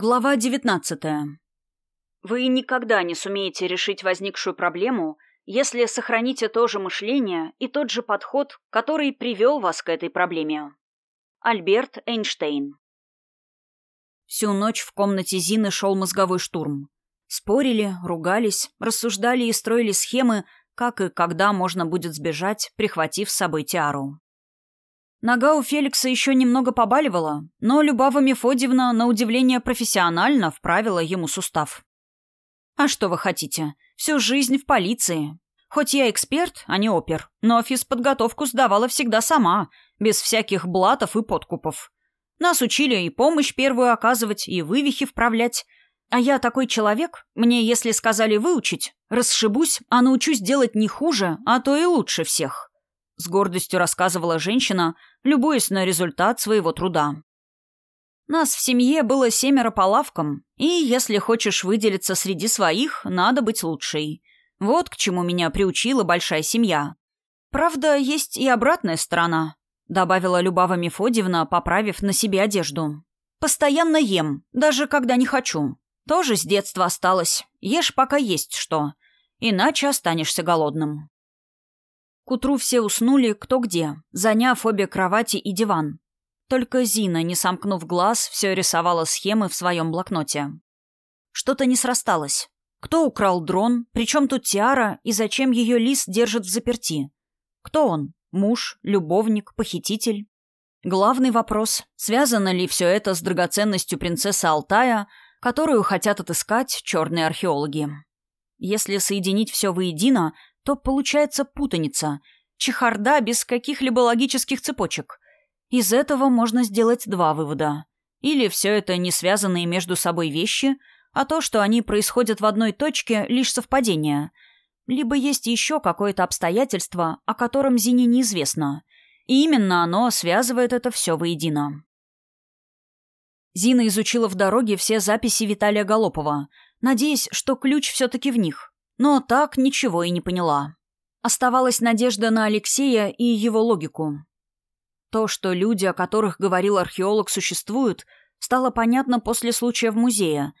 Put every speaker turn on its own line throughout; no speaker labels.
Глава 19. Вы никогда не сумеете решить возникшую проблему, если сохраните то же мышление и тот же подход, который привел вас к этой проблеме. Альберт Эйнштейн. Всю ночь в комнате Зины шел мозговой штурм. Спорили, ругались, рассуждали и строили схемы, как и когда можно будет сбежать, прихватив с собой Тиару. Нога у Феликса еще немного побаливала, но Любава Мефодьевна, на удивление профессионально, вправила ему сустав. «А что вы хотите? Всю жизнь в полиции. Хоть я эксперт, а не опер, но физподготовку сдавала всегда сама, без всяких блатов и подкупов. Нас учили и помощь первую оказывать, и вывихи вправлять. А я такой человек, мне если сказали выучить, расшибусь, а научусь делать не хуже, а то и лучше всех». С гордостью рассказывала женщина, любуясь на результат своего труда. Нас в семье было семеро по лавкам, и если хочешь выделиться среди своих, надо быть лучшей. Вот к чему меня приучила большая семья. Правда, есть и обратная сторона, добавила Любава Мефодьевна, поправив на себе одежду. Постоянно ем, даже когда не хочу. Тоже с детства осталось. Ешь, пока есть что. Иначе останешься голодным. К утру все уснули кто где, заняв обе кровати и диван. Только Зина, не сомкнув глаз, все рисовала схемы в своем блокноте. Что-то не срасталось. Кто украл дрон, причем тут Тиара и зачем ее лис держит в заперти? Кто он? Муж, любовник, похититель? Главный вопрос – связано ли все это с драгоценностью принцессы Алтая, которую хотят отыскать черные археологи? Если соединить все воедино – то получается путаница, чехарда без каких-либо логических цепочек. Из этого можно сделать два вывода. Или все это не связанные между собой вещи, а то, что они происходят в одной точке, лишь совпадение. Либо есть еще какое-то обстоятельство, о котором Зине неизвестно. И именно оно связывает это все воедино. Зина изучила в дороге все записи Виталия Голопова, надеясь, что ключ все-таки в них. Но так ничего и не поняла. Оставалась надежда на Алексея и его логику. То, что люди, о которых говорил археолог, существуют, стало понятно после случая в музее.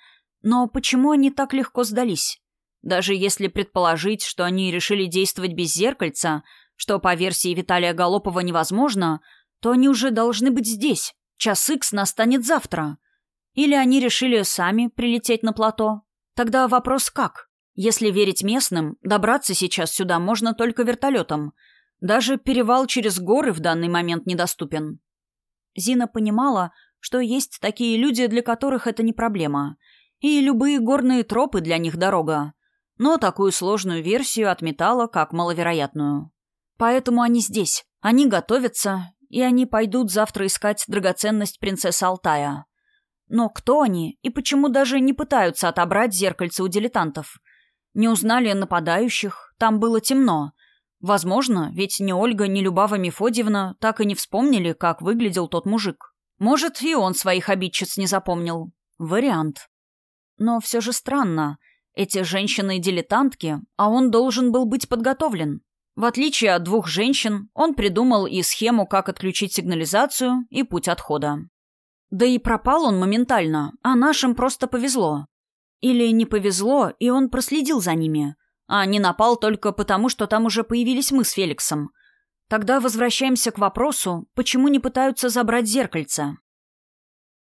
Но почему они так легко сдались? Даже если предположить, что они решили действовать без зеркальца, что по версии Виталия Голопова невозможно, то они уже должны быть здесь. Час икс настанет завтра. Или они решили сами прилететь на плато? Тогда вопрос как? Если верить местным, добраться сейчас сюда можно только вертолетом. Даже перевал через горы в данный момент недоступен. Зина понимала, что есть такие люди, для которых это не проблема. И любые горные тропы для них дорога. Но такую сложную версию отметала как маловероятную. Поэтому они здесь. Они готовятся, и они пойдут завтра искать драгоценность принцессы Алтая. Но кто они и почему даже не пытаются отобрать зеркальце у дилетантов – не узнали нападающих, там было темно. Возможно, ведь ни Ольга, ни Любава Мефодьевна так и не вспомнили, как выглядел тот мужик. Может, и он своих обидчиц не запомнил. Вариант. Но все же странно. Эти женщины-дилетантки, а он должен был быть подготовлен. В отличие от двух женщин, он придумал и схему, как отключить сигнализацию, и путь отхода. Да и пропал он моментально, а нашим просто повезло. Или не повезло, и он проследил за ними, а не напал только потому, что там уже появились мы с Феликсом. Тогда возвращаемся к вопросу, почему не пытаются забрать зеркальце.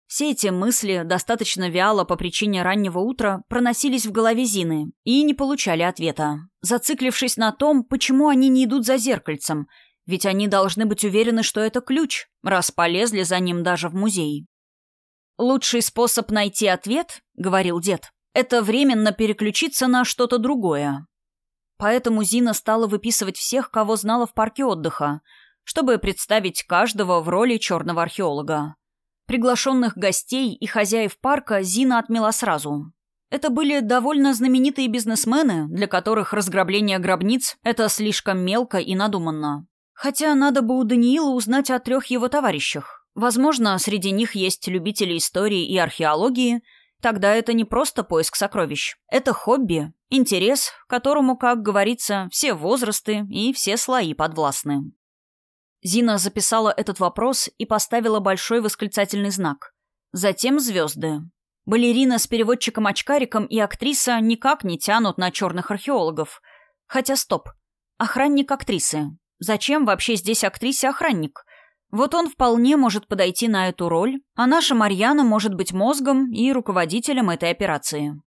Все эти мысли, достаточно вяло по причине раннего утра, проносились в голове Зины и не получали ответа, зациклившись на том, почему они не идут за зеркальцем, ведь они должны быть уверены, что это ключ, раз полезли за ним даже в музей. «Лучший способ найти ответ, — говорил дед, это временно переключиться на что-то другое. Поэтому Зина стала выписывать всех, кого знала в парке отдыха, чтобы представить каждого в роли черного археолога. Приглашенных гостей и хозяев парка Зина отмела сразу. Это были довольно знаменитые бизнесмены, для которых разграбление гробниц – это слишком мелко и надуманно. Хотя надо бы у Даниила узнать о трех его товарищах. Возможно, среди них есть любители истории и археологии – Тогда это не просто поиск сокровищ. Это хобби, интерес, которому, как говорится, все возрасты и все слои подвластны. Зина записала этот вопрос и поставила большой восклицательный знак. Затем звезды. Балерина с переводчиком-очкариком и актриса никак не тянут на черных археологов. Хотя стоп. Охранник актрисы. Зачем вообще здесь актрисе охранник? Вот он вполне может подойти на эту роль, а наша Марьяна может быть мозгом и руководителем этой операции.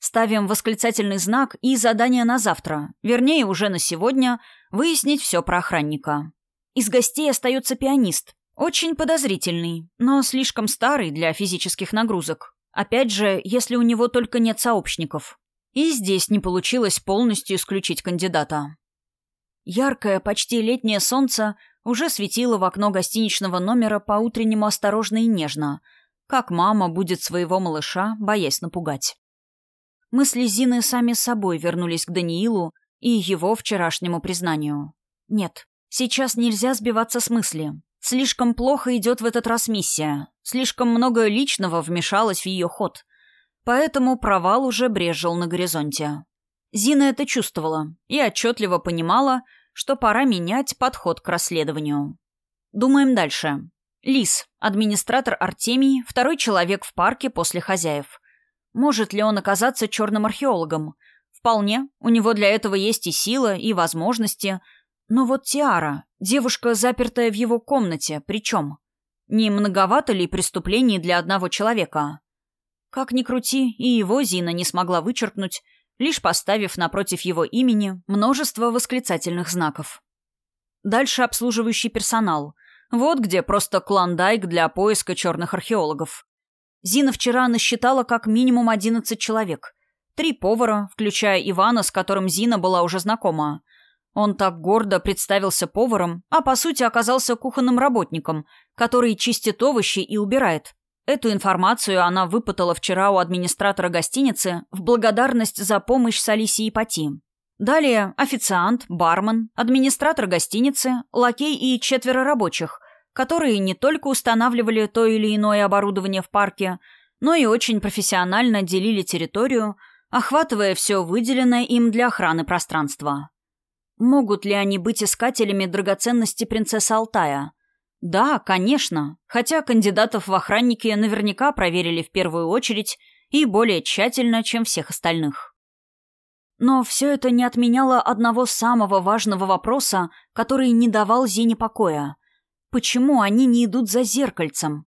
Ставим восклицательный знак и задание на завтра, вернее, уже на сегодня, выяснить все про охранника. Из гостей остается пианист. Очень подозрительный, но слишком старый для физических нагрузок. Опять же, если у него только нет сообщников. И здесь не получилось полностью исключить кандидата. Яркое, почти летнее солнце уже светило в окно гостиничного номера по-утреннему осторожно и нежно, как мама будет своего малыша, боясь напугать. Мысли Зины сами собой вернулись к Даниилу и его вчерашнему признанию. Нет, сейчас нельзя сбиваться с мысли. Слишком плохо идет в этот раз миссия. Слишком много личного вмешалось в ее ход. Поэтому провал уже брежил на горизонте. Зина это чувствовала и отчетливо понимала, что пора менять подход к расследованию. Думаем дальше. Лис, администратор Артемий, второй человек в парке после хозяев. Может ли он оказаться черным археологом? Вполне. У него для этого есть и сила, и возможности. Но вот Тиара, девушка, запертая в его комнате, причем? Не многовато ли преступлений для одного человека? Как ни крути, и его Зина не смогла вычеркнуть, лишь поставив напротив его имени множество восклицательных знаков. Дальше обслуживающий персонал. Вот где просто клондайк для поиска черных археологов. Зина вчера насчитала как минимум 11 человек. Три повара, включая Ивана, с которым Зина была уже знакома. Он так гордо представился поваром, а по сути оказался кухонным работником, который чистит овощи и убирает. Эту информацию она выпытала вчера у администратора гостиницы в благодарность за помощь с Алисией Пати. Далее официант, бармен, администратор гостиницы, лакей и четверо рабочих, которые не только устанавливали то или иное оборудование в парке, но и очень профессионально делили территорию, охватывая все выделенное им для охраны пространство. Могут ли они быть искателями драгоценности принцессы Алтая – да, конечно, хотя кандидатов в охранники наверняка проверили в первую очередь и более тщательно, чем всех остальных. Но все это не отменяло одного самого важного вопроса, который не давал Зине покоя. Почему они не идут за зеркальцем?